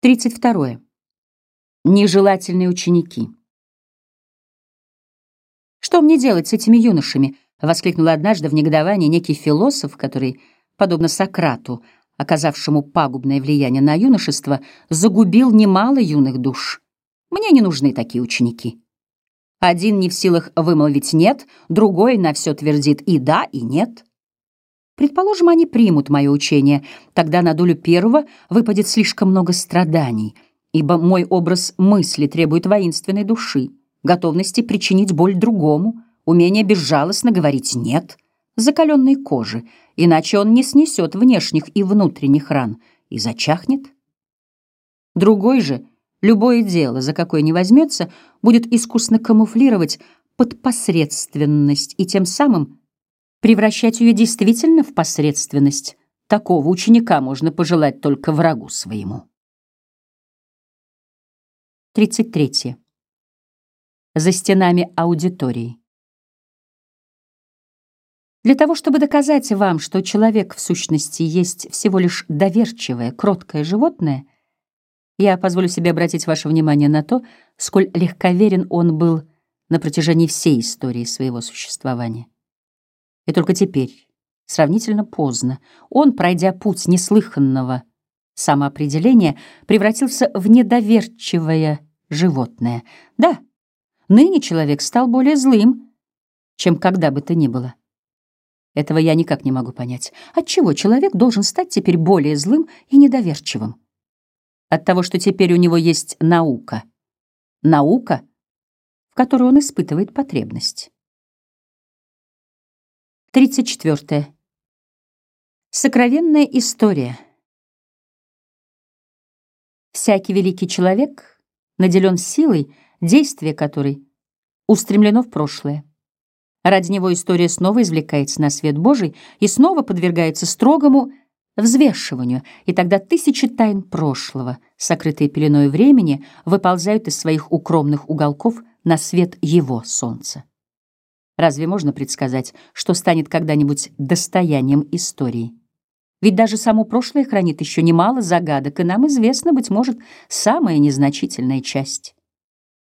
32. Нежелательные ученики. «Что мне делать с этими юношами?» — воскликнул однажды в негодовании некий философ, который, подобно Сократу, оказавшему пагубное влияние на юношество, загубил немало юных душ. «Мне не нужны такие ученики». Один не в силах вымолвить «нет», другой на все твердит и «да», и «нет». Предположим, они примут мое учение, тогда на долю первого выпадет слишком много страданий, ибо мой образ мысли требует воинственной души, готовности причинить боль другому, умения безжалостно говорить «нет», закаленной кожи, иначе он не снесет внешних и внутренних ран и зачахнет. Другой же, любое дело, за какое не возьмется, будет искусно камуфлировать под посредственность и тем самым Превращать ее действительно в посредственность такого ученика можно пожелать только врагу своему. 33. За стенами аудитории. Для того, чтобы доказать вам, что человек в сущности есть всего лишь доверчивое, кроткое животное, я позволю себе обратить ваше внимание на то, сколь легковерен он был на протяжении всей истории своего существования. И только теперь, сравнительно поздно, он, пройдя путь неслыханного самоопределения, превратился в недоверчивое животное. Да, ныне человек стал более злым, чем когда бы то ни было. Этого я никак не могу понять. Отчего человек должен стать теперь более злым и недоверчивым? От того, что теперь у него есть наука. Наука, в которую он испытывает потребность. 34. Сокровенная история. Всякий великий человек наделен силой, действие которой устремлено в прошлое. Ради него история снова извлекается на свет Божий и снова подвергается строгому взвешиванию, и тогда тысячи тайн прошлого, сокрытые пеленой времени, выползают из своих укромных уголков на свет его солнца. Разве можно предсказать, что станет когда-нибудь достоянием истории? Ведь даже само прошлое хранит еще немало загадок, и нам известна, быть может, самая незначительная часть.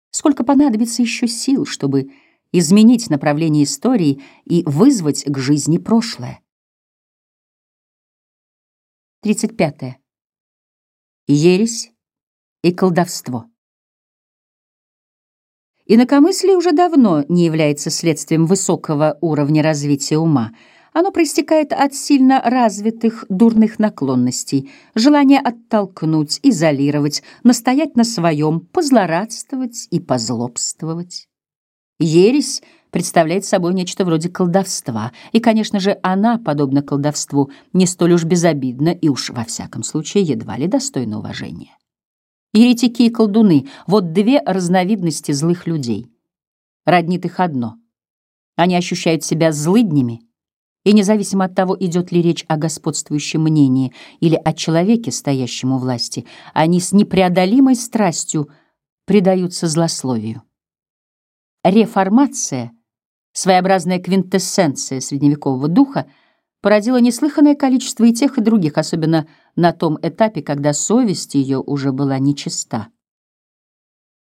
Сколько понадобится еще сил, чтобы изменить направление истории и вызвать к жизни прошлое? 35. Ересь и колдовство. Инакомыслие уже давно не является следствием высокого уровня развития ума. Оно проистекает от сильно развитых дурных наклонностей, желания оттолкнуть, изолировать, настоять на своем, позлорадствовать и позлобствовать. Ересь представляет собой нечто вроде колдовства, и, конечно же, она, подобно колдовству, не столь уж безобидна и уж, во всяком случае, едва ли достойна уважения. Еретики и колдуны — вот две разновидности злых людей. Роднит их одно. Они ощущают себя злыднями, и независимо от того, идет ли речь о господствующем мнении или о человеке, стоящем у власти, они с непреодолимой страстью предаются злословию. Реформация, своеобразная квинтэссенция средневекового духа, породила неслыханное количество и тех, и других, особенно на том этапе, когда совесть ее уже была нечиста.